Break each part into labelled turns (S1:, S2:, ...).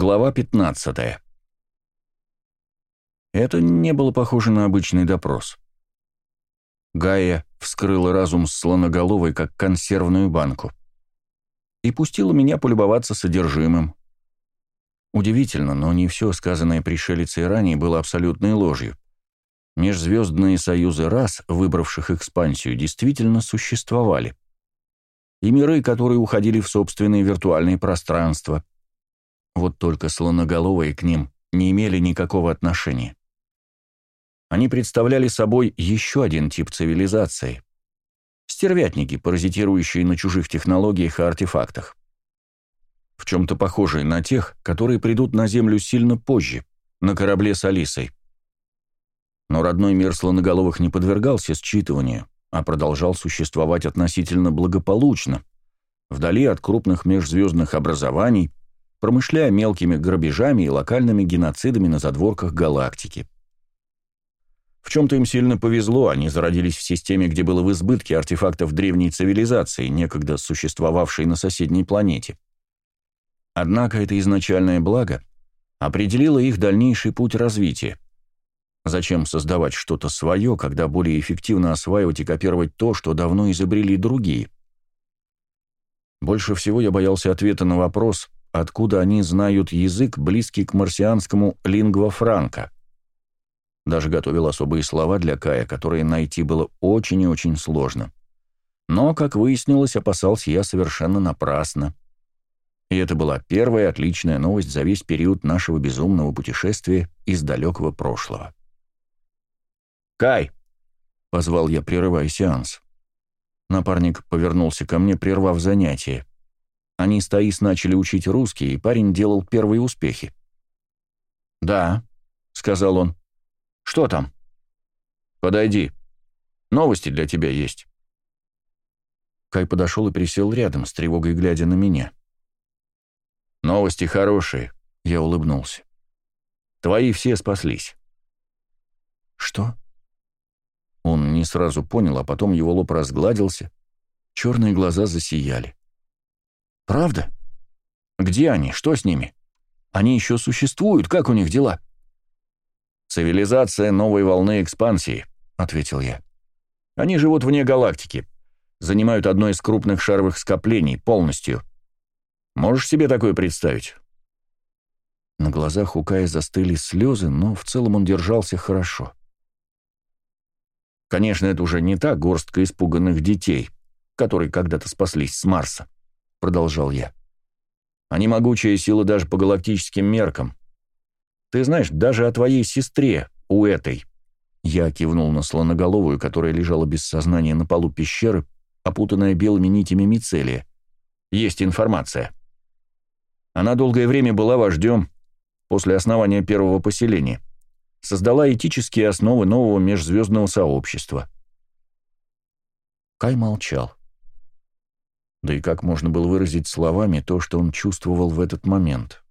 S1: Глава 15. Это не было похоже на обычный допрос. Гая вскрыла разум слоноголовой, как консервную банку, и пустила меня полюбоваться содержимым. Удивительно, но не все сказанное пришелицей ранее было абсолютной ложью. Межзвездные союзы рас, выбравших экспансию, действительно существовали. И миры, которые уходили в собственные виртуальные пространства. Вот только слоноголовые к ним не имели никакого отношения. Они представляли собой еще один тип цивилизации. Стервятники, паразитирующие на чужих технологиях и артефактах. В чем-то похожие на тех, которые придут на Землю сильно позже, на корабле с Алисой. Но родной мир слоноголовых не подвергался считыванию, а продолжал существовать относительно благополучно, вдали от крупных межзвездных образований, промышляя мелкими грабежами и локальными геноцидами на задворках галактики. В чем-то им сильно повезло, они зародились в системе, где было в избытке артефактов древней цивилизации, некогда существовавшей на соседней планете. Однако это изначальное благо определило их дальнейший путь развития. Зачем создавать что-то свое, когда более эффективно осваивать и копировать то, что давно изобрели другие? Больше всего я боялся ответа на вопрос, откуда они знают язык, близкий к марсианскому лингва франка. Даже готовил особые слова для Кая, которые найти было очень и очень сложно. Но, как выяснилось, опасался я совершенно напрасно. И это была первая отличная новость за весь период нашего безумного путешествия из далекого прошлого. «Кай!» — позвал я, прерывая сеанс. Напарник повернулся ко мне, прервав занятие. Они с Таис начали учить русский, и парень делал первые успехи. «Да», — сказал он. «Что там?» «Подойди. Новости для тебя есть». Кай подошел и присел рядом, с тревогой глядя на меня. «Новости хорошие», — я улыбнулся. «Твои все спаслись».
S2: «Что?»
S1: Он не сразу понял, а потом его лоб разгладился, черные глаза засияли.
S2: «Правда?
S1: Где они? Что с ними? Они еще существуют? Как у них дела?» «Цивилизация новой волны экспансии», — ответил я. «Они живут вне галактики, занимают одно из крупных шаровых скоплений полностью. Можешь себе такое представить?»
S2: На глазах у Кая застыли слезы, но в целом он держался хорошо.
S1: Конечно, это уже не та горстка испуганных детей, которые когда-то спаслись с Марса, продолжал я. Они могучая сила даже по галактическим меркам. Ты знаешь, даже о твоей сестре, у этой. Я кивнул на слоноголовую, которая лежала без сознания на полу пещеры, опутанная белыми нитями мицелия. Есть информация. Она долгое время была вождем после основания первого поселения создала этические основы нового межзвездного сообщества.
S2: Кай молчал. Да и как можно было выразить словами то, что он чувствовал в этот момент?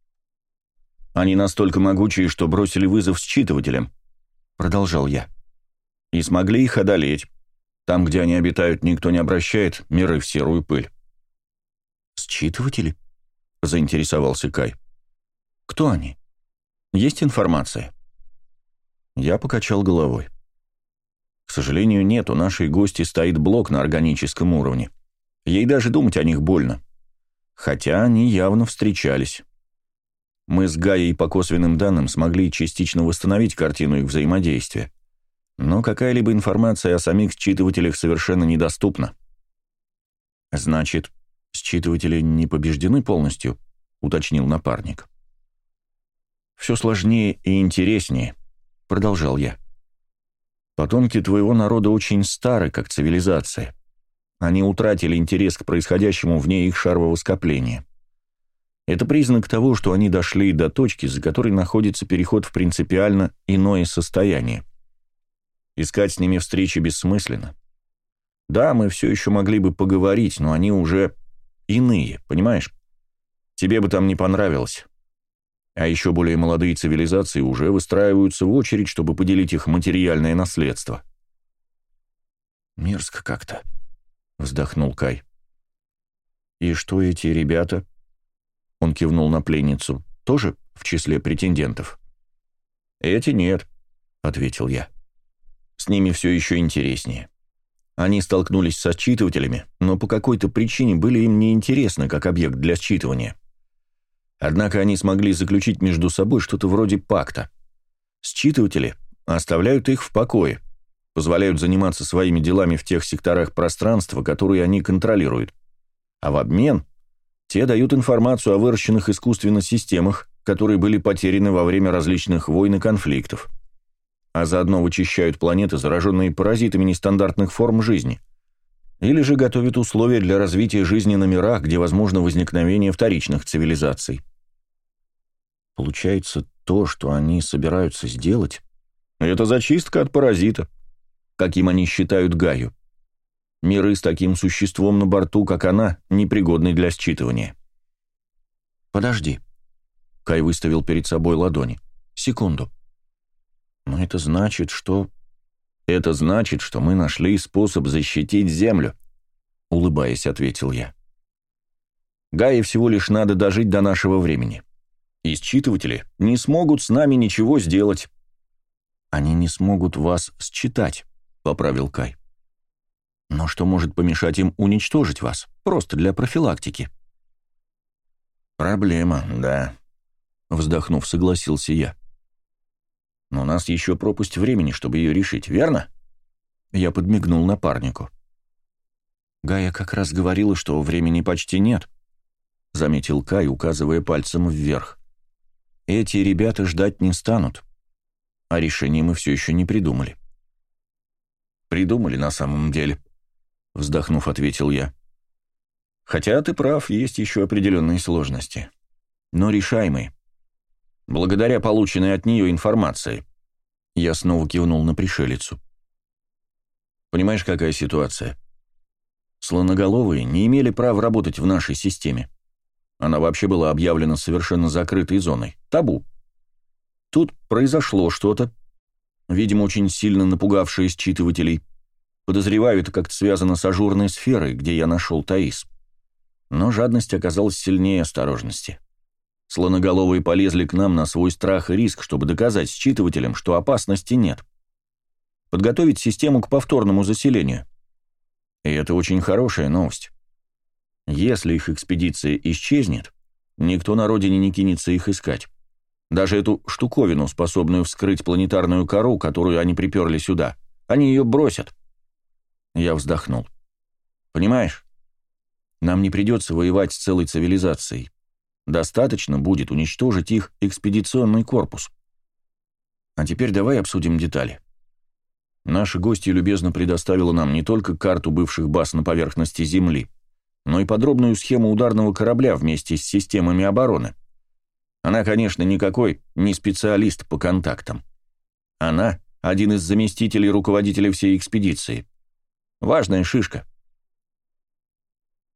S1: «Они настолько могучие, что бросили вызов считывателям», — продолжал я. «И смогли их одолеть. Там, где они обитают, никто не обращает миры в серую пыль».
S2: «Считыватели?»
S1: — заинтересовался Кай.
S2: «Кто они? Есть информация?»
S1: Я покачал головой. К сожалению, нет, у нашей гости стоит блок на органическом уровне. Ей даже думать о них больно. Хотя они явно встречались. Мы с Гаей по косвенным данным смогли частично восстановить картину их взаимодействия. Но какая-либо информация о самих считывателях совершенно недоступна.
S2: «Значит, считыватели не побеждены полностью?» — уточнил напарник.
S1: «Все сложнее и интереснее», — продолжал я. «Потомки твоего народа очень стары, как цивилизация. Они утратили интерес к происходящему вне их шарового скопления. Это признак того, что они дошли до точки, за которой находится переход в принципиально иное состояние. Искать с ними встречи бессмысленно. Да, мы все еще могли бы поговорить, но они уже иные, понимаешь? Тебе бы там не понравилось. А еще более молодые цивилизации уже выстраиваются в очередь, чтобы поделить их материальное наследство.
S2: «Мерзко как-то», — вздохнул Кай.
S1: «И что эти ребята?» Он кивнул на пленницу. тоже в числе претендентов?» «Эти нет», — ответил я. «С ними все еще интереснее. Они столкнулись со считывателями, но по какой-то причине были им неинтересны как объект для считывания. Однако они смогли заключить между собой что-то вроде пакта. Считыватели оставляют их в покое, позволяют заниматься своими делами в тех секторах пространства, которые они контролируют. А в обмен те дают информацию о выращенных искусственно системах, которые были потеряны во время различных войн и конфликтов. А заодно вычищают планеты, зараженные паразитами нестандартных форм жизни. Или же готовят условия для развития жизни на мирах, где возможно возникновение вторичных цивилизаций. Получается, то, что они собираются сделать, это зачистка от паразита, каким они считают Гаю. Миры с таким существом на борту, как она, непригодны для считывания. «Подожди», — Кай выставил перед собой ладони. «Секунду. Но это значит, что...» «Это значит, что мы нашли способ защитить Землю», — улыбаясь, ответил я. «Гае всего лишь надо дожить до нашего времени. И считыватели не смогут с нами ничего сделать». «Они не смогут вас считать», — поправил Кай. Но что может помешать им уничтожить вас, просто для профилактики? Проблема, да. Вздохнув, согласился я. Но у нас еще пропасть времени, чтобы ее решить, верно? Я подмигнул напарнику. Гая как раз говорила, что времени почти нет, заметил Кай, указывая пальцем вверх. Эти ребята ждать не станут, а решение мы все еще не придумали. Придумали на самом деле, вздохнув, ответил я. Хотя ты прав, есть еще определенные сложности. Но решаемые. Благодаря полученной от нее информации. Я снова кивнул на пришелицу. Понимаешь, какая ситуация? Слоноголовые не имели права работать в нашей системе. Она вообще была объявлена совершенно закрытой зоной. Табу. Тут произошло что-то, видимо, очень сильно напугавшее считывателей, Подозреваю, это как-то связано с ажурной сферой, где я нашел Таис. Но жадность оказалась сильнее осторожности. Слоноголовые полезли к нам на свой страх и риск, чтобы доказать считывателям, что опасности нет. Подготовить систему к повторному заселению. И это очень хорошая новость. Если их экспедиция исчезнет, никто на родине не кинется их искать. Даже эту штуковину, способную вскрыть планетарную кору, которую они приперли сюда, они ее бросят. Я вздохнул. «Понимаешь, нам не придется воевать с целой цивилизацией. Достаточно будет уничтожить их экспедиционный корпус. А теперь давай обсудим детали. Наша гостья любезно предоставила нам не только карту бывших баз на поверхности Земли, но и подробную схему ударного корабля вместе с системами обороны. Она, конечно, никакой не специалист по контактам. Она — один из заместителей руководителя всей экспедиции. Важная шишка.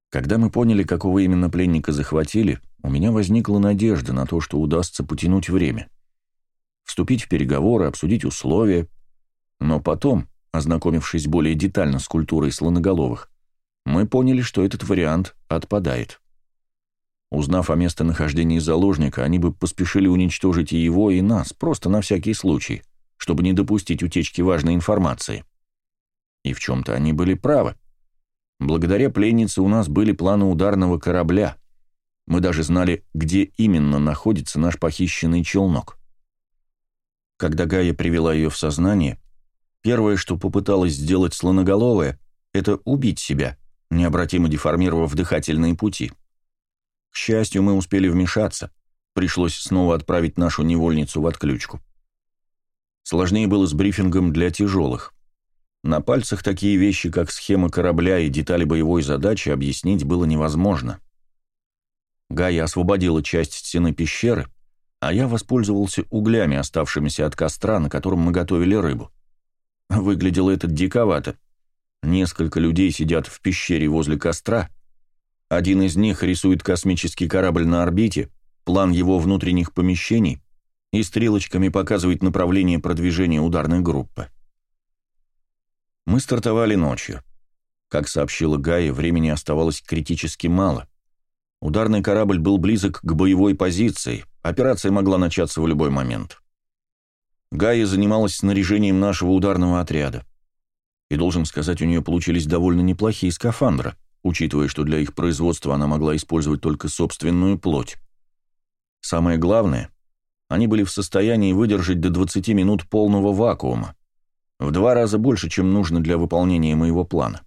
S1: Когда мы поняли, какого именно пленника захватили, у меня возникла надежда на то, что удастся потянуть время. Вступить в переговоры, обсудить условия. Но потом, ознакомившись более детально с культурой слоноголовых, мы поняли, что этот вариант отпадает. Узнав о местонахождении заложника, они бы поспешили уничтожить и его, и нас, просто на всякий случай, чтобы не допустить утечки важной информации. И в чем-то они были правы. Благодаря пленнице у нас были планы ударного корабля. Мы даже знали, где именно находится наш похищенный челнок. Когда Гая привела ее в сознание, первое, что попыталась сделать слоноголовая, это убить себя, необратимо деформировав дыхательные пути. К счастью, мы успели вмешаться. Пришлось снова отправить нашу невольницу в отключку. Сложнее было с брифингом для тяжелых. На пальцах такие вещи, как схема корабля и детали боевой задачи, объяснить было невозможно. Гая освободила часть стены пещеры, а я воспользовался углями, оставшимися от костра, на котором мы готовили рыбу. Выглядело это диковато. Несколько людей сидят в пещере возле костра. Один из них рисует космический корабль на орбите, план его внутренних помещений и стрелочками показывает направление продвижения ударной группы. Мы стартовали ночью. Как сообщила Гая, времени оставалось критически мало. Ударный корабль был близок к боевой позиции, операция могла начаться в любой момент. Гая занималась снаряжением нашего ударного отряда. И, должен сказать, у нее получились довольно неплохие скафандры, учитывая, что для их производства она могла использовать только собственную плоть. Самое главное, они были в состоянии выдержать до 20 минут полного вакуума, в два раза больше, чем нужно для выполнения моего плана.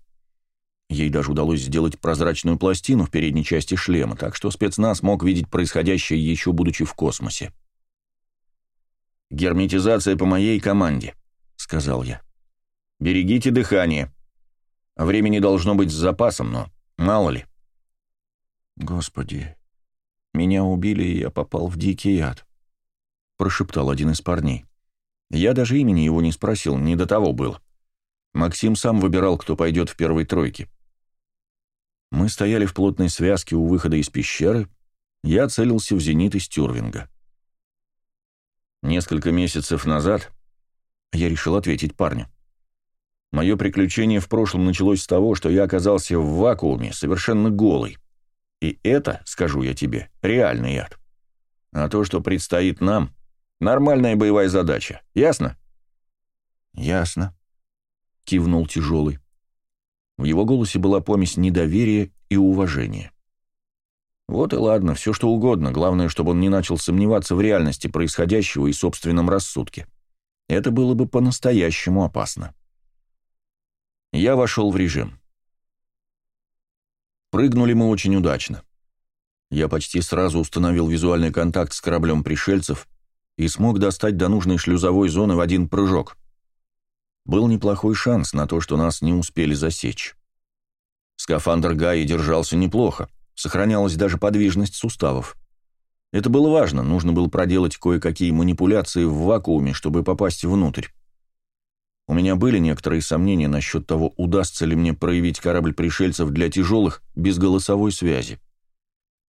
S1: Ей даже удалось сделать прозрачную пластину в передней части шлема, так что спецназ мог видеть происходящее еще будучи в космосе. «Герметизация по моей команде», — сказал я. «Берегите дыхание. Времени должно быть с запасом, но мало ли».
S2: «Господи, меня убили, и я попал в дикий ад», — прошептал один из парней. Я даже имени его не спросил, не до того был. Максим сам выбирал, кто пойдет в первой тройке. Мы стояли в плотной связке у выхода из пещеры, я целился в зенит из Тюрвинга. Несколько месяцев назад я решил ответить парню. Мое приключение в прошлом началось с того, что я оказался в вакууме, совершенно голый. И это, скажу я тебе, реальный ад. А то, что предстоит нам, нормальная боевая задача. Ясно?
S1: Ясно, кивнул тяжелый. В его голосе была помесь недоверия и уважения. Вот и ладно, все что угодно, главное, чтобы он не начал сомневаться в реальности происходящего и собственном рассудке. Это было бы по-настоящему опасно. Я вошел в режим. Прыгнули мы очень удачно. Я почти сразу установил визуальный контакт с кораблем пришельцев и смог достать до нужной шлюзовой зоны в один прыжок. Был неплохой шанс на то, что нас не успели засечь. Скафандр Гаи держался неплохо, сохранялась даже подвижность суставов. Это было важно, нужно было проделать кое-какие манипуляции в вакууме, чтобы попасть внутрь. У меня были некоторые сомнения насчет того, удастся ли мне проявить корабль пришельцев для тяжелых без голосовой связи.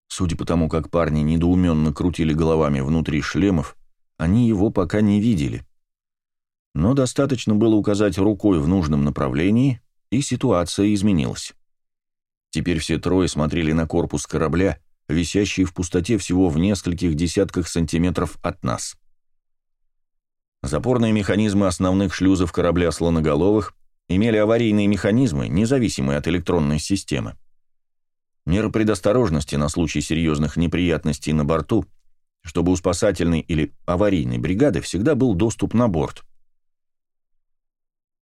S1: Судя по тому, как парни недоуменно крутили головами внутри шлемов, они его пока не видели. Но достаточно было указать рукой в нужном направлении, и ситуация изменилась. Теперь все трое смотрели на корпус корабля, висящий в пустоте всего в нескольких десятках сантиметров от нас. Запорные механизмы основных шлюзов корабля слоноголовых имели аварийные механизмы, независимые от электронной системы. Меры предосторожности на случай серьезных неприятностей на борту, чтобы у спасательной или аварийной бригады всегда был доступ на борт –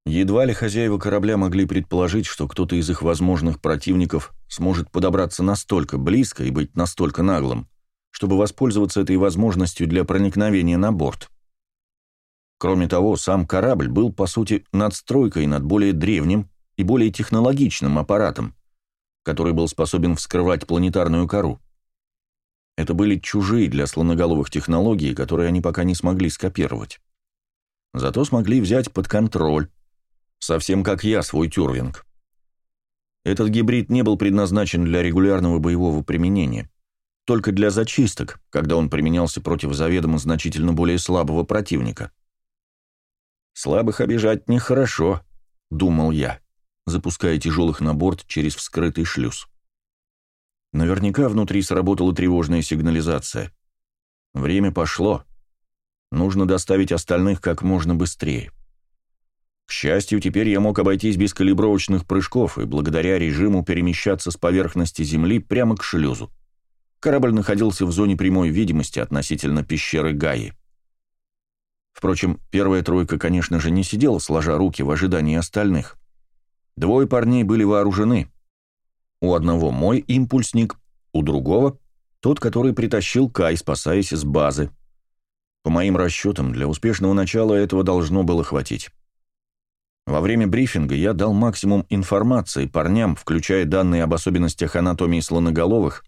S1: Едва ли хозяева корабля могли предположить, что кто-то из их возможных противников сможет подобраться настолько близко и быть настолько наглым, чтобы воспользоваться этой возможностью для проникновения на борт. Кроме того, сам корабль был, по сути, надстройкой над более древним и более технологичным аппаратом, который был способен вскрывать планетарную кору. Это были чужие для слоноголовых технологии, которые они пока не смогли скопировать. Зато смогли взять под контроль, Совсем как я, свой тюрвинг. Этот гибрид не был предназначен для регулярного боевого применения, только для зачисток, когда он применялся против заведомо значительно более слабого противника. «Слабых обижать нехорошо», — думал я, запуская тяжелых на борт через вскрытый шлюз. Наверняка внутри сработала тревожная сигнализация. Время пошло. Нужно доставить остальных как можно быстрее. К счастью, теперь я мог обойтись без калибровочных прыжков и благодаря режиму перемещаться с поверхности Земли прямо к шлюзу. Корабль находился в зоне прямой видимости относительно пещеры Гаи. Впрочем, первая тройка, конечно же, не сидела сложа руки в ожидании остальных. Двое парней были вооружены. У одного мой импульсник, у другого — тот, который притащил Кай, спасаясь с базы. По моим расчетам, для успешного начала этого должно было хватить. Во время брифинга я дал максимум информации парням, включая данные об особенностях анатомии слоноголовых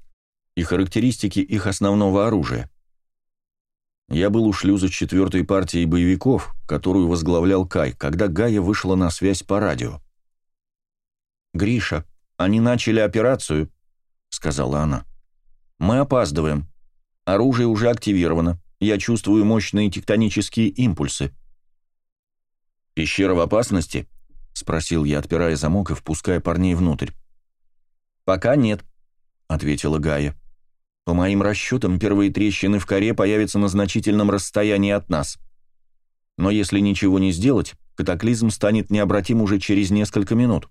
S1: и характеристики их основного оружия. Я был у шлюза четвертой партии боевиков, которую возглавлял Кай, когда Гая вышла на связь по радио. «Гриша, они начали операцию», — сказала она. «Мы опаздываем. Оружие уже активировано. Я чувствую мощные тектонические импульсы». «Пещера в опасности?» — спросил я, отпирая замок и впуская парней внутрь. «Пока нет», — ответила Гая.
S2: По моим расчетам, первые трещины в коре появятся на значительном расстоянии от нас. Но если ничего не сделать, катаклизм станет необратим уже через несколько минут.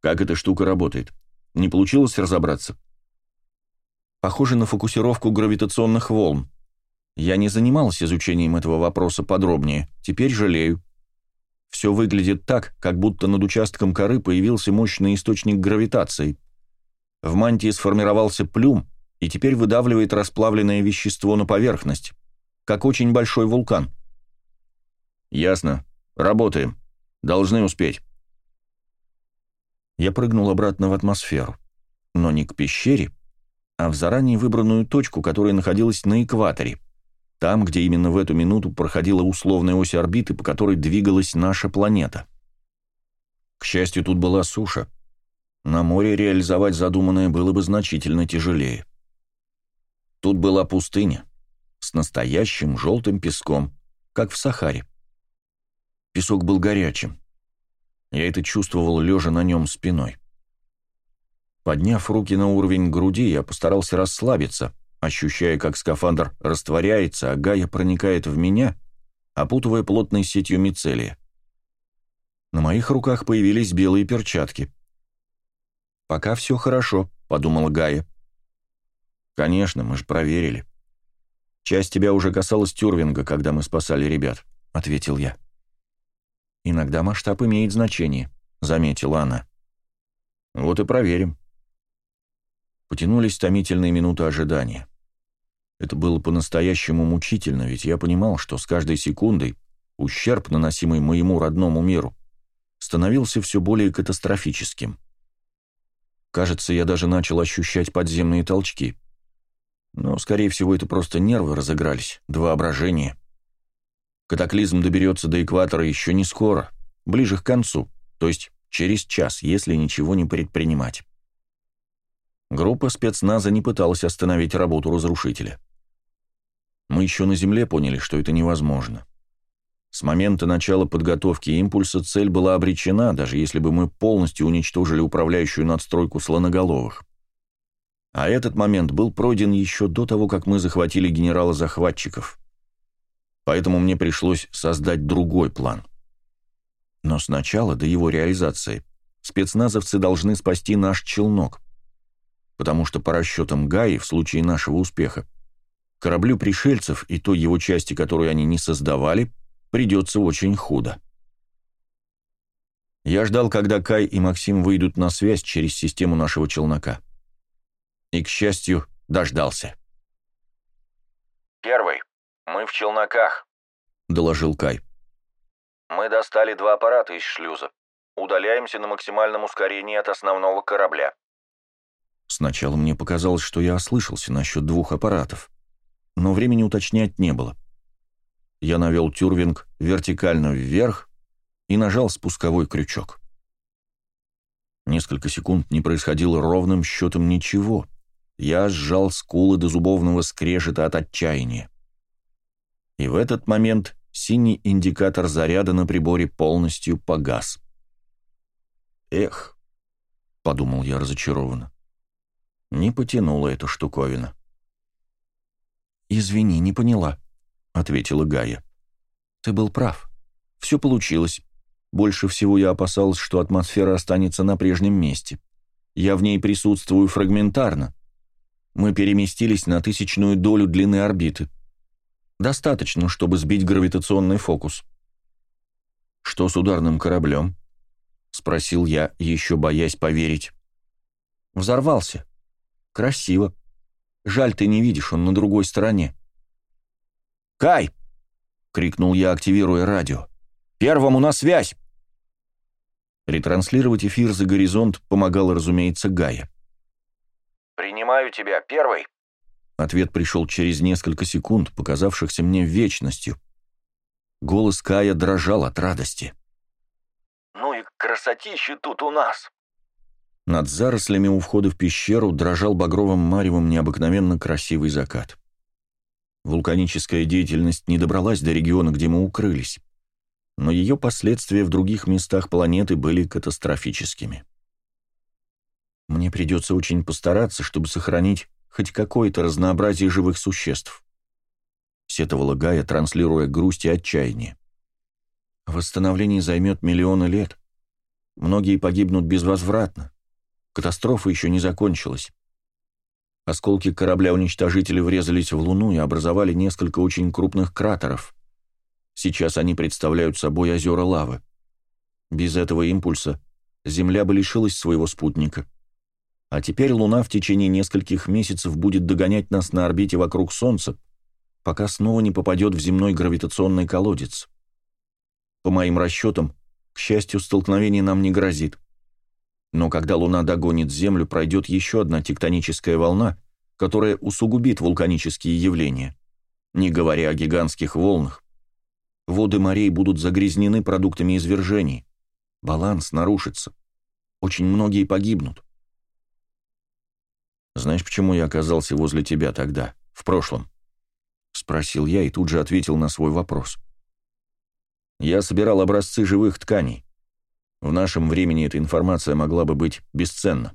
S2: Как эта штука работает? Не получилось разобраться? Похоже на фокусировку гравитационных волн. Я не занимался изучением этого вопроса подробнее, теперь жалею. Все выглядит так, как будто над участком коры появился мощный источник гравитации. В мантии сформировался плюм, и теперь выдавливает расплавленное вещество на поверхность, как очень большой вулкан. «Ясно. Работаем. Должны успеть». Я прыгнул обратно в атмосферу, но не к пещере, а в заранее выбранную точку, которая находилась на экваторе, там, где именно в эту минуту проходила условная ось орбиты, по которой двигалась наша планета. К счастью, тут была суша. На море реализовать задуманное было бы значительно тяжелее. Тут была пустыня с настоящим желтым песком, как в Сахаре. Песок был горячим. Я это чувствовал, лежа на нем спиной. Подняв руки на уровень груди, я постарался расслабиться, ощущая, как скафандр растворяется, а Гая проникает в меня, опутывая плотной сетью мицелия. На моих руках появились белые перчатки. «Пока все хорошо», — подумала Гая. «Конечно, мы же проверили. Часть тебя уже касалась Тюрвинга, когда мы спасали ребят», — ответил я. «Иногда масштаб имеет значение», — заметила она. «Вот и проверим», Потянулись томительные минуты ожидания. Это было по-настоящему мучительно, ведь я понимал, что с каждой секундой ущерб, наносимый моему родному миру, становился все более катастрофическим. Кажется, я даже начал ощущать подземные толчки. Но, скорее всего, это просто нервы разыгрались, до воображения. Катаклизм доберется до экватора еще не скоро, ближе к концу, то есть через час, если ничего не предпринимать. Группа спецназа не пыталась остановить работу разрушителя. Мы еще на Земле поняли, что это невозможно. С момента начала подготовки импульса цель была обречена, даже если бы мы полностью уничтожили управляющую надстройку слоноголовых. А этот момент был пройден еще до того, как мы захватили генерала-захватчиков. Поэтому мне пришлось создать другой план. Но сначала, до его реализации, спецназовцы должны спасти наш челнок потому что по расчетам Гаи, в случае нашего успеха, кораблю пришельцев и той его части, которую они не создавали, придется очень худо. Я ждал, когда Кай и Максим выйдут на связь через систему нашего челнока. И, к счастью, дождался.
S3: «Первый. Мы в челноках», —
S2: доложил Кай.
S3: «Мы достали два аппарата из шлюза. Удаляемся на максимальном ускорении от основного корабля.
S2: Сначала мне показалось, что я ослышался насчет двух аппаратов, но времени уточнять не было. Я навел тюрвинг вертикально вверх и нажал спусковой крючок. Несколько секунд не происходило ровным счетом ничего. Я сжал скулы до зубовного скрежета от отчаяния. И в этот момент синий индикатор заряда на приборе полностью погас. «Эх», — подумал я разочарованно, не потянула эта штуковина. «Извини, не поняла», — ответила Гая. «Ты был прав. Все получилось. Больше всего я опасалась, что атмосфера останется на прежнем месте. Я в ней присутствую фрагментарно. Мы переместились на тысячную долю длины орбиты. Достаточно, чтобы сбить гравитационный фокус». «Что с ударным кораблем?» — спросил я, еще боясь поверить. «Взорвался», Красиво. Жаль, ты не видишь, он на другой стороне. «Кай!» — крикнул я, активируя радио. «Первому на связь!» Ретранслировать эфир за горизонт помогала, разумеется, Гая.
S3: «Принимаю тебя, первый!»
S2: Ответ пришел через несколько секунд, показавшихся мне вечностью. Голос Кая дрожал от радости.
S3: «Ну и красотища тут у нас!»
S2: Над зарослями у входа в пещеру дрожал багровым маревом необыкновенно красивый закат. Вулканическая деятельность не добралась до региона, где мы укрылись, но ее последствия в других местах планеты были катастрофическими. Мне придется очень постараться, чтобы сохранить хоть какое-то разнообразие живых существ. Сетовала Гая, транслируя грусть и отчаяние. Восстановление займет миллионы лет. Многие погибнут безвозвратно. Катастрофа еще не закончилась. Осколки корабля-уничтожителя врезались в Луну и образовали несколько очень крупных кратеров. Сейчас они представляют собой озера лавы. Без этого импульса Земля бы лишилась своего спутника. А теперь Луна в течение нескольких месяцев будет догонять нас на орбите вокруг Солнца, пока снова не попадет в земной гравитационный колодец. По моим расчетам, к счастью, столкновение нам не грозит. Но когда Луна догонит Землю, пройдет еще одна тектоническая волна, которая усугубит вулканические явления. Не говоря о гигантских волнах. Воды морей будут загрязнены продуктами извержений. Баланс нарушится. Очень многие погибнут. «Знаешь, почему я оказался возле тебя тогда, в прошлом?» — спросил я и тут же ответил на свой вопрос. «Я собирал образцы живых тканей. В нашем времени эта информация могла бы быть бесценна.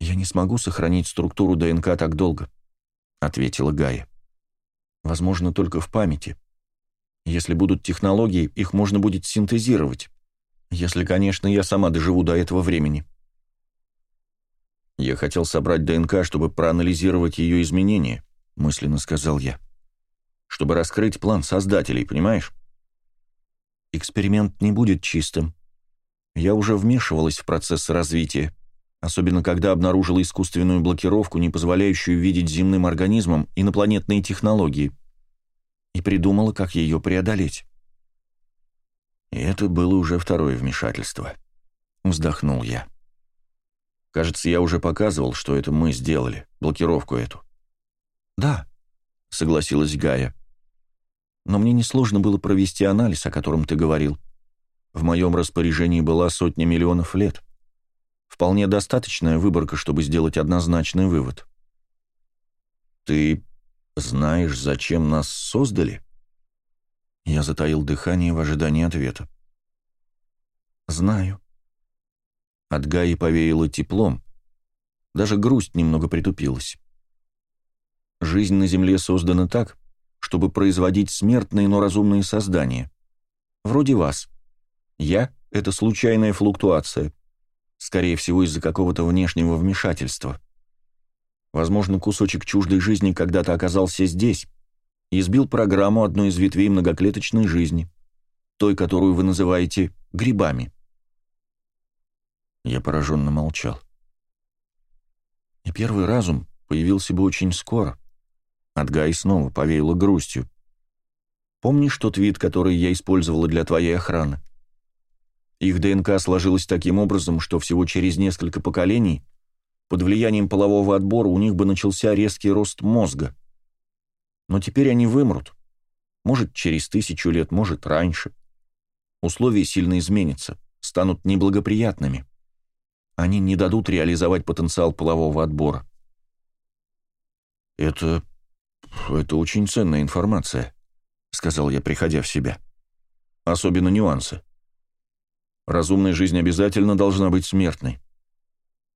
S2: «Я не смогу сохранить структуру ДНК так долго», — ответила Гая. «Возможно, только в памяти. Если будут технологии, их можно будет синтезировать. Если, конечно, я сама доживу до этого времени». «Я хотел собрать ДНК, чтобы проанализировать ее изменения», — мысленно сказал я. «Чтобы раскрыть план создателей, понимаешь?» Эксперимент не будет чистым. Я уже вмешивалась в процесс развития, особенно когда обнаружила искусственную блокировку, не позволяющую видеть земным организмам инопланетные технологии, и придумала, как ее преодолеть. И это было уже второе вмешательство. Вздохнул я. Кажется, я уже показывал, что это мы сделали, блокировку эту. «Да», — согласилась Гая но мне несложно было провести анализ, о котором ты говорил. В моем распоряжении была сотня миллионов лет. Вполне достаточная выборка, чтобы сделать однозначный вывод. Ты знаешь, зачем нас создали? Я затаил дыхание в ожидании ответа. Знаю. От Гаи повеяло теплом. Даже грусть немного притупилась. Жизнь на Земле создана так, чтобы производить смертные, но разумные создания. Вроде вас. Я — это случайная флуктуация. Скорее всего, из-за какого-то внешнего вмешательства. Возможно, кусочек чуждой жизни когда-то оказался здесь и сбил программу одной из ветвей многоклеточной жизни, той, которую вы называете грибами. Я пораженно молчал. И первый разум появился бы очень скоро — от Гаи снова повеяло грустью. «Помнишь тот вид, который я использовала для твоей охраны? Их ДНК сложилась таким образом, что всего через несколько поколений под влиянием полового отбора у них бы начался резкий рост мозга. Но теперь они вымрут. Может, через тысячу лет, может, раньше. Условия сильно изменятся, станут неблагоприятными. Они не дадут реализовать потенциал полового отбора. «Это «Это очень ценная информация», — сказал я, приходя в себя. «Особенно нюансы. Разумная жизнь обязательно должна быть смертной.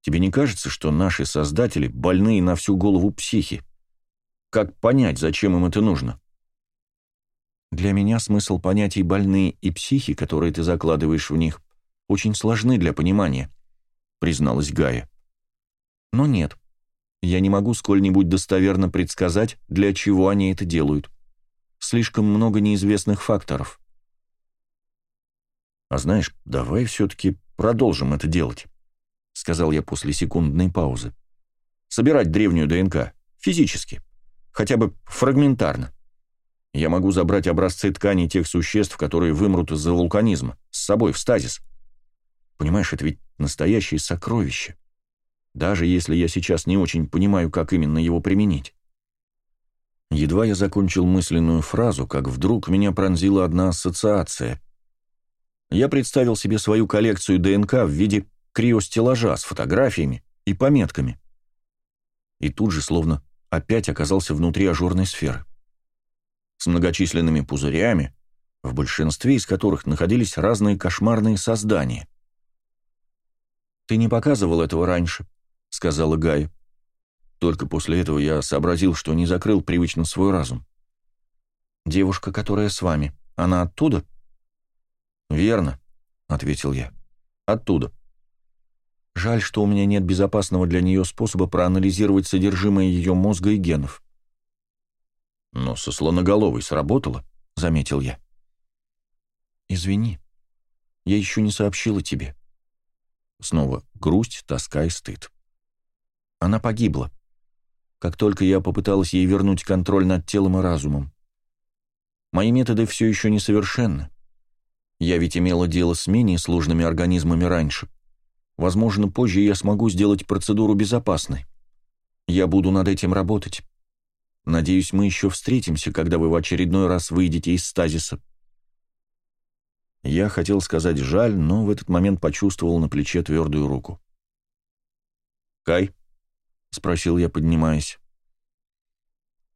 S2: Тебе не кажется, что наши создатели больные на всю голову психи? Как понять, зачем им это нужно?» «Для меня смысл понятий «больные» и «психи», которые ты закладываешь в них, очень сложны для понимания», — призналась Гая. «Но нет, я не могу сколь-нибудь достоверно предсказать, для чего они это делают. Слишком много неизвестных факторов. «А знаешь, давай все-таки продолжим это делать», — сказал я после секундной паузы. «Собирать древнюю ДНК. Физически. Хотя бы фрагментарно. Я могу забрать образцы тканей тех существ, которые вымрут из-за вулканизма, с собой в стазис. Понимаешь, это ведь настоящее сокровище даже если я сейчас не очень понимаю, как именно его применить. Едва я закончил мысленную фразу, как вдруг меня пронзила одна ассоциация. Я представил себе свою коллекцию ДНК в виде криостеллажа с фотографиями и пометками. И тут же, словно опять оказался внутри ажурной сферы. С многочисленными пузырями, в большинстве из которых находились разные кошмарные создания. «Ты не показывал этого раньше», — сказала Гая. Только после этого я сообразил, что не закрыл привычно свой разум.
S1: «Девушка, которая с вами, она оттуда?»
S2: «Верно», — ответил я. «Оттуда».
S1: Жаль, что у меня нет безопасного для нее способа проанализировать содержимое ее мозга и генов.
S2: «Но со слоноголовой сработало», — заметил я.
S1: «Извини, я еще не сообщила тебе».
S2: Снова грусть, тоска и стыд.
S1: Она погибла, как только я попыталась ей вернуть контроль над телом и разумом. Мои методы все еще несовершенны. Я ведь имела дело с менее сложными организмами раньше. Возможно, позже я смогу сделать процедуру безопасной. Я буду над этим работать. Надеюсь, мы еще встретимся, когда вы в очередной раз выйдете из стазиса.
S2: Я хотел сказать «жаль», но в этот момент почувствовал на плече твердую руку.
S1: «Кай?» — спросил я, поднимаясь.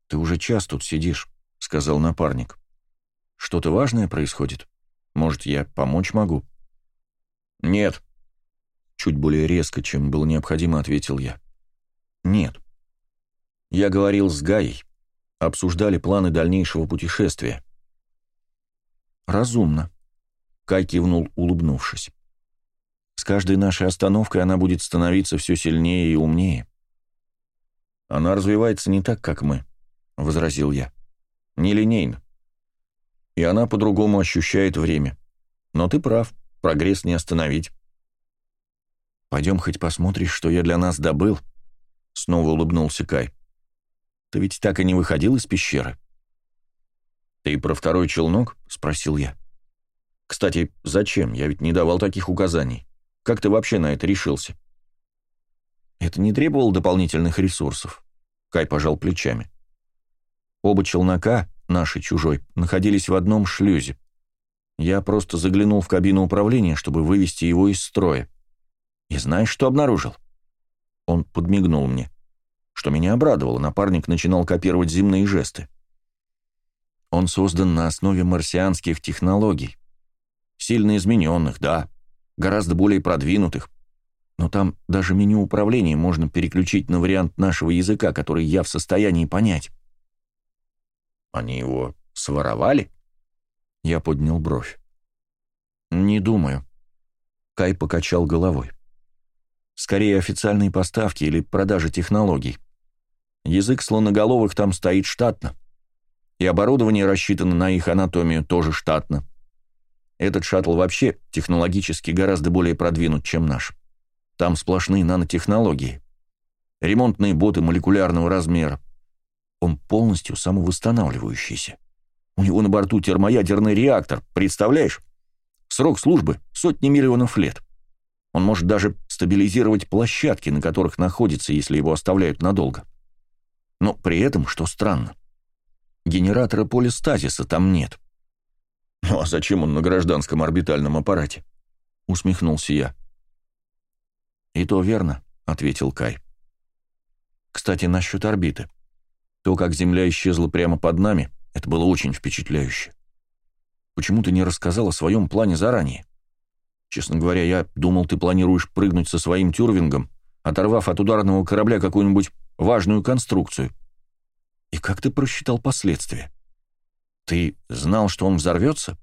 S2: «Ты уже час тут сидишь», — сказал напарник. «Что-то важное происходит? Может, я помочь могу?»
S1: «Нет», —
S2: чуть более резко, чем было необходимо, ответил я. «Нет. Я говорил с Гаей. Обсуждали планы дальнейшего путешествия».
S1: «Разумно», — Кай кивнул, улыбнувшись. «С каждой нашей остановкой она будет становиться все сильнее и умнее.
S2: «Она развивается не так, как мы», — возразил я. «Нелинейно. И она по-другому ощущает время. Но ты прав, прогресс не остановить».
S1: «Пойдем хоть посмотришь, что я для нас добыл», — снова улыбнулся Кай. «Ты ведь так и не выходил из пещеры?»
S2: «Ты про второй челнок?» — спросил я. «Кстати, зачем? Я ведь не давал таких указаний. Как ты вообще на это решился?»
S1: Это не требовало дополнительных ресурсов. Кай пожал плечами. Оба челнока, наш и чужой, находились в одном шлюзе. Я просто заглянул в кабину управления, чтобы вывести его из строя. И знаешь, что обнаружил? Он подмигнул мне. Что меня обрадовало, напарник начинал копировать земные жесты. Он создан на основе марсианских технологий. Сильно измененных, да, гораздо более продвинутых, но там даже меню управления можно переключить на вариант нашего языка, который я в состоянии понять.
S2: Они его своровали?
S1: Я поднял бровь. Не думаю. Кай покачал головой. Скорее официальные поставки или продажи технологий. Язык слоноголовых там стоит штатно. И оборудование рассчитано на их анатомию тоже штатно. Этот шаттл вообще технологически гораздо более продвинут, чем наш. Там сплошные нанотехнологии. Ремонтные боты молекулярного размера. Он полностью самовосстанавливающийся. У него на борту термоядерный реактор, представляешь? Срок службы — сотни миллионов лет. Он может даже стабилизировать площадки, на которых находится, если его оставляют надолго. Но при этом, что странно, генератора полистазиса там нет.
S2: «Ну а зачем он на гражданском орбитальном аппарате?» — усмехнулся я.
S1: «И то верно», — ответил Кай. «Кстати, насчет орбиты. То, как Земля исчезла прямо под нами, это было очень впечатляюще. Почему ты не рассказал о своем плане заранее? Честно говоря, я думал, ты планируешь прыгнуть со своим тюрвингом, оторвав от ударного корабля какую-нибудь важную конструкцию. И как ты просчитал последствия? Ты знал, что он взорвется?»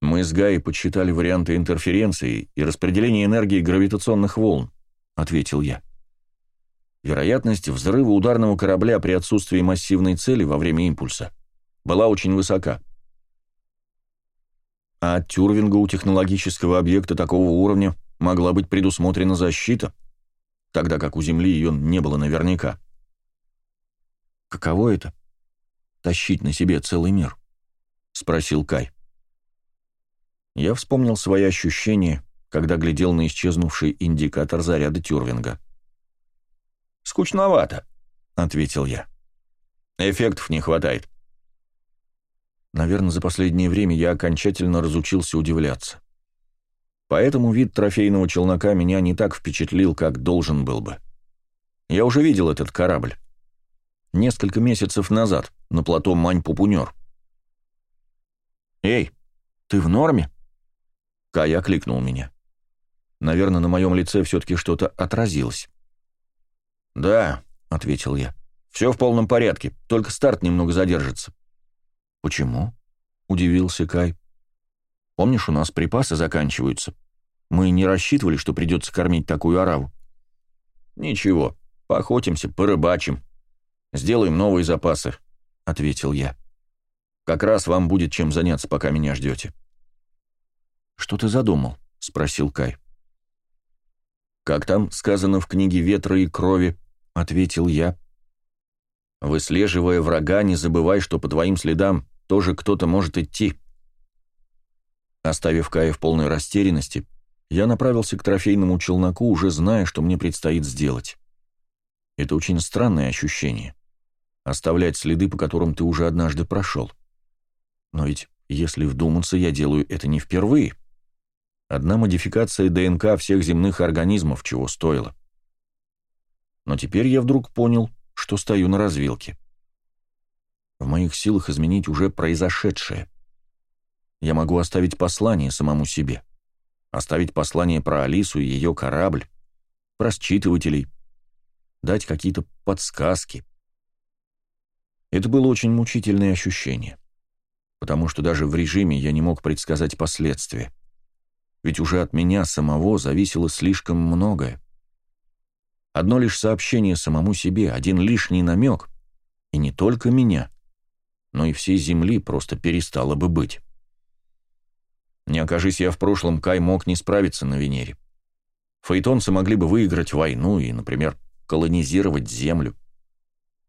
S2: Мы с Гаей подсчитали варианты интерференции и распределения энергии гравитационных волн, ответил я. Вероятность взрыва ударного корабля при отсутствии массивной цели во время импульса была очень высока.
S1: А от тюрвинга у технологического объекта такого уровня могла быть предусмотрена защита, тогда как у Земли ее не было наверняка. «Каково это — тащить на себе целый мир?» — спросил Кай. Я вспомнил свои ощущения, когда глядел на исчезнувший индикатор заряда Тюрвинга.
S2: «Скучновато», — ответил я. «Эффектов не хватает».
S1: Наверное, за последнее время я окончательно разучился удивляться. Поэтому вид трофейного челнока меня не так впечатлил, как должен был бы. Я уже видел этот корабль. Несколько месяцев назад, на плато Мань-Пупунер. «Эй, ты в норме?» Кай окликнул меня. Наверное, на моем лице все-таки что-то отразилось.
S2: «Да», — ответил я. «Все в полном порядке, только старт немного задержится».
S1: «Почему?» — удивился Кай. «Помнишь, у нас припасы заканчиваются. Мы не рассчитывали, что придется кормить такую ораву».
S2: «Ничего, поохотимся, порыбачим. Сделаем новые запасы», — ответил я. «Как раз вам будет чем заняться, пока меня ждете».
S1: «Что ты задумал?» — спросил Кай.
S2: «Как там сказано в книге «Ветра и крови», — ответил я. «Выслеживая врага, не забывай, что по твоим следам тоже кто-то может идти». Оставив Кая в полной растерянности, я направился к трофейному челноку, уже зная, что мне предстоит сделать. Это очень странное ощущение — оставлять следы, по которым ты уже однажды прошел. Но ведь, если вдуматься, я делаю это не впервые. Одна модификация ДНК всех земных организмов чего стоила. Но теперь я вдруг понял, что стою на развилке. В моих силах изменить уже произошедшее. Я могу оставить послание самому себе оставить послание про Алису и ее корабль, про считывателей, дать какие-то подсказки. Это было очень мучительное ощущение, потому что даже в режиме я не мог предсказать последствия. Ведь уже от меня самого зависело слишком многое. Одно лишь сообщение самому себе, один лишний намек, и не только меня, но и всей Земли просто перестало бы быть. Не окажись я в прошлом, Кай мог не справиться на Венере. Фаэтонцы могли бы выиграть войну и, например, колонизировать Землю.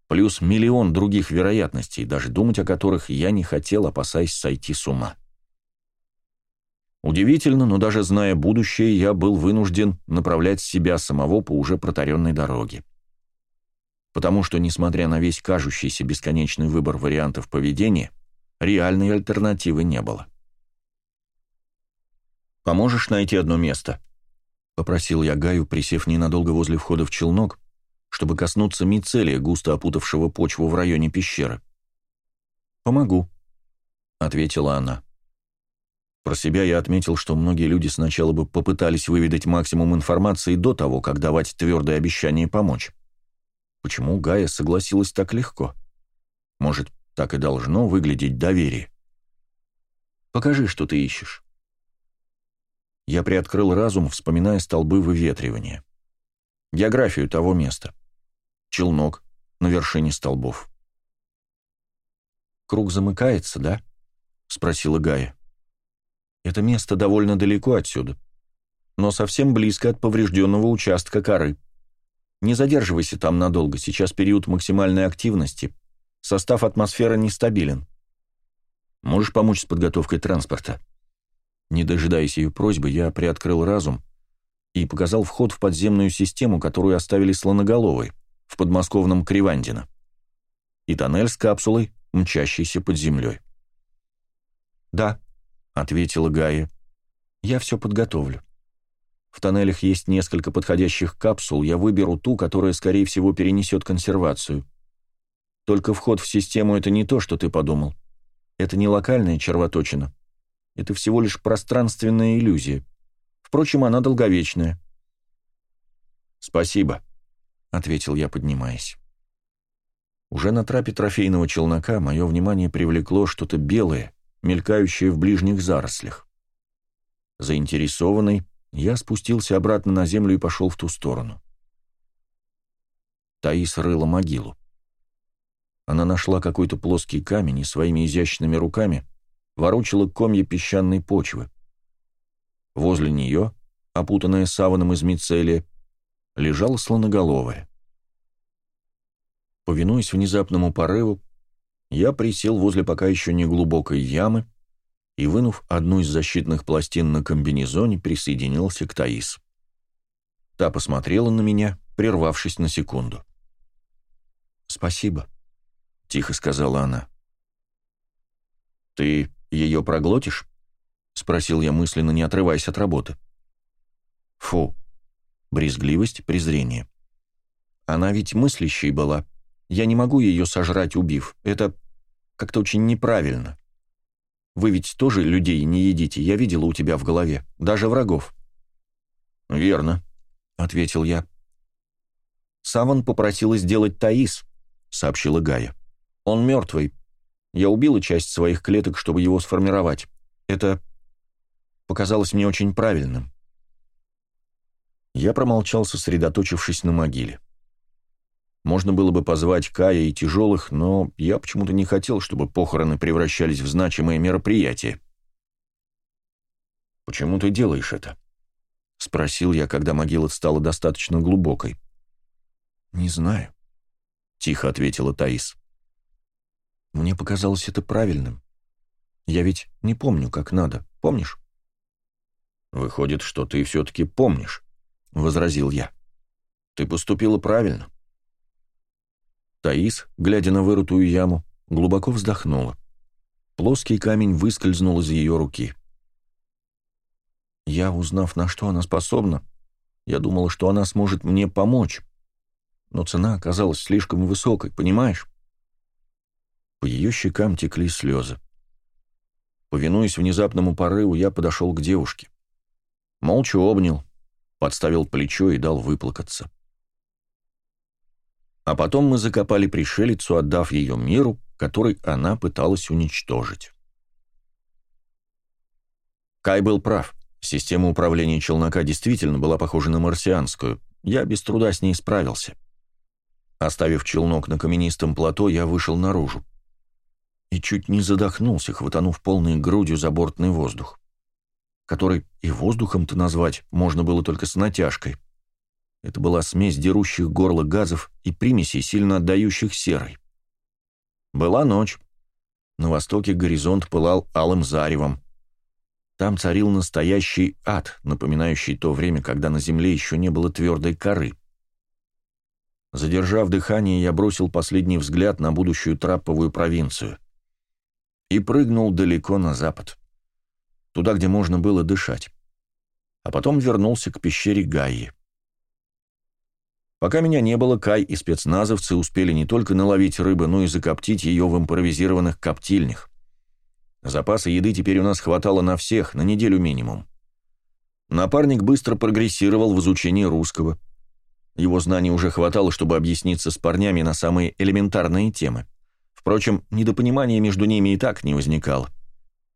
S2: Плюс миллион других вероятностей, даже думать о которых я не хотел, опасаясь сойти с ума. Удивительно, но даже зная будущее, я был вынужден направлять себя самого по уже протаренной дороге. Потому что, несмотря на весь кажущийся бесконечный выбор вариантов поведения, реальной альтернативы не было. Поможешь найти одно место?» — попросил я Гаю, присев ненадолго возле входа в челнок, чтобы коснуться мицелия, густо опутавшего почву в районе пещеры.
S1: «Помогу», — ответила она.
S2: Про себя я отметил, что многие люди сначала бы попытались выведать максимум информации до того, как давать твердое обещание помочь. Почему Гая согласилась так легко? Может, так и должно выглядеть доверие? «Покажи, что ты ищешь». Я приоткрыл разум, вспоминая столбы выветривания. Географию того места. Челнок на вершине столбов.
S1: «Круг замыкается, да?» — спросила Гая. «Это место довольно далеко отсюда, но совсем близко от поврежденного участка коры. Не задерживайся там надолго, сейчас период максимальной активности. Состав атмосферы нестабилен. Можешь помочь с подготовкой транспорта?» Не дожидаясь ее просьбы, я приоткрыл разум и показал вход в подземную систему, которую оставили слоноголовой, в подмосковном Кривандино. И тоннель с капсулой, мчащейся под землей. «Да», — ответила Гая, — «я все подготовлю. В тоннелях есть несколько подходящих капсул, я выберу ту, которая, скорее всего, перенесет консервацию. Только вход в систему — это не то, что ты подумал. Это не локальная червоточина. Это всего лишь пространственная иллюзия. Впрочем, она долговечная.
S2: «Спасибо», — ответил я, поднимаясь. Уже на трапе трофейного челнока мое внимание привлекло что-то белое, мелькающее в ближних зарослях. Заинтересованный, я спустился обратно на землю и пошел в ту сторону. Таис рыла могилу. Она нашла какой-то плоский камень и своими изящными руками ворочала комья песчаной почвы. Возле нее, опутанная саваном из мицелия, лежала слоноголовая. Повинуясь внезапному порыву, я присел возле пока еще не глубокой ямы и, вынув одну из защитных пластин на комбинезоне, присоединился к Таис. Та посмотрела на меня, прервавшись на секунду.
S1: «Спасибо», — тихо сказала она.
S2: «Ты ее проглотишь?» — спросил я мысленно, не отрываясь от работы. Фу. Брезгливость, презрение. Она ведь мыслящей была. Я не могу ее сожрать, убив. Это как-то очень неправильно. Вы ведь тоже людей не едите, я видела у тебя в голове, даже врагов. «Верно», — ответил я. Саван попросила сделать Таис», — сообщила Гая. «Он мертвый. Я убила часть своих клеток, чтобы его сформировать. Это показалось мне очень правильным». Я промолчал, сосредоточившись на могиле. Можно было бы позвать Кая и тяжелых, но я почему-то не хотел, чтобы похороны превращались в значимое мероприятие. «Почему ты делаешь это?» — спросил я, когда могила стала достаточно глубокой. «Не знаю», — тихо ответила Таис. «Мне показалось это правильным. Я ведь не помню, как надо, помнишь?» «Выходит, что ты все-таки помнишь», — возразил я. «Ты поступила правильно». Таис, глядя на вырытую яму, глубоко вздохнула. Плоский камень выскользнул из ее руки. Я, узнав, на что она способна, я думала, что она сможет мне помочь. Но цена оказалась слишком высокой, понимаешь? По ее щекам текли слезы. Повинуясь внезапному порыву, я подошел к девушке. Молча обнял, подставил плечо и дал выплакаться. А потом мы закопали пришелицу, отдав ее миру, который она пыталась уничтожить. Кай был прав. Система управления челнока действительно была похожа на марсианскую. Я без труда с ней справился. Оставив челнок на каменистом плато, я вышел наружу. И чуть не задохнулся, хватанув полной грудью забортный воздух. Который и воздухом-то назвать можно было только с натяжкой. Это была смесь дерущих горло газов и примесей, сильно отдающих серой. Была ночь. На востоке горизонт пылал алым заревом. Там царил настоящий ад, напоминающий то время, когда на земле еще не было твердой коры. Задержав дыхание, я бросил последний взгляд на будущую трапповую провинцию и прыгнул далеко на запад, туда, где можно было дышать, а потом вернулся к пещере Гаи. Пока меня не было, Кай и спецназовцы успели не только наловить рыбы, но и закоптить ее в импровизированных коптильнях. Запаса еды теперь у нас хватало на всех, на неделю минимум. Напарник быстро прогрессировал в изучении русского. Его знаний уже хватало, чтобы объясниться с парнями на самые элементарные темы. Впрочем, недопонимания между ними и так не возникало.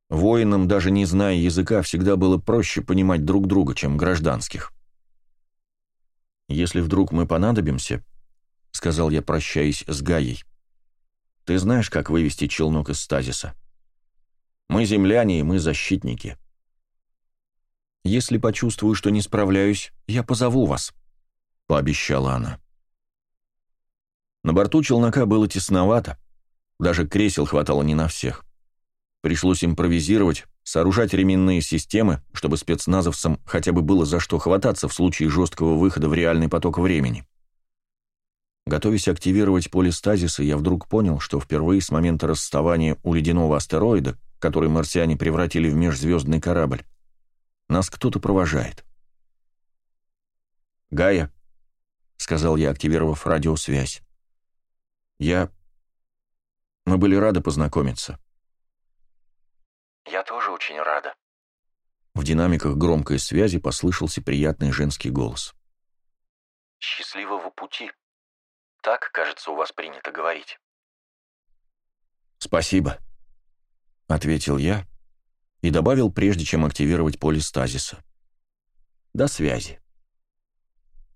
S2: Воинам, даже не зная языка, всегда было проще понимать друг друга, чем гражданских. «Если вдруг мы понадобимся», — сказал я, прощаясь с Гаей, — «ты знаешь, как вывести челнок из стазиса?» Мы земляне, и мы защитники. Если почувствую, что не справляюсь, я позову вас», — пообещала она. На борту челнока было тесновато, даже кресел хватало не на всех. Пришлось импровизировать, сооружать ременные системы, чтобы спецназовцам хотя бы было за что хвататься в случае жесткого выхода в реальный поток времени. Готовясь активировать поле стазиса, я вдруг понял, что впервые с момента расставания у ледяного астероида который марсиане превратили в межзвездный корабль. Нас кто-то провожает. «Гая», — сказал я, активировав радиосвязь. «Я... Мы были рады познакомиться».
S3: «Я тоже очень рада».
S2: В динамиках громкой связи послышался приятный женский голос.
S3: «Счастливого пути. Так, кажется, у вас принято говорить».
S2: «Спасибо», — ответил я и добавил, прежде чем активировать поле стазиса. «До связи».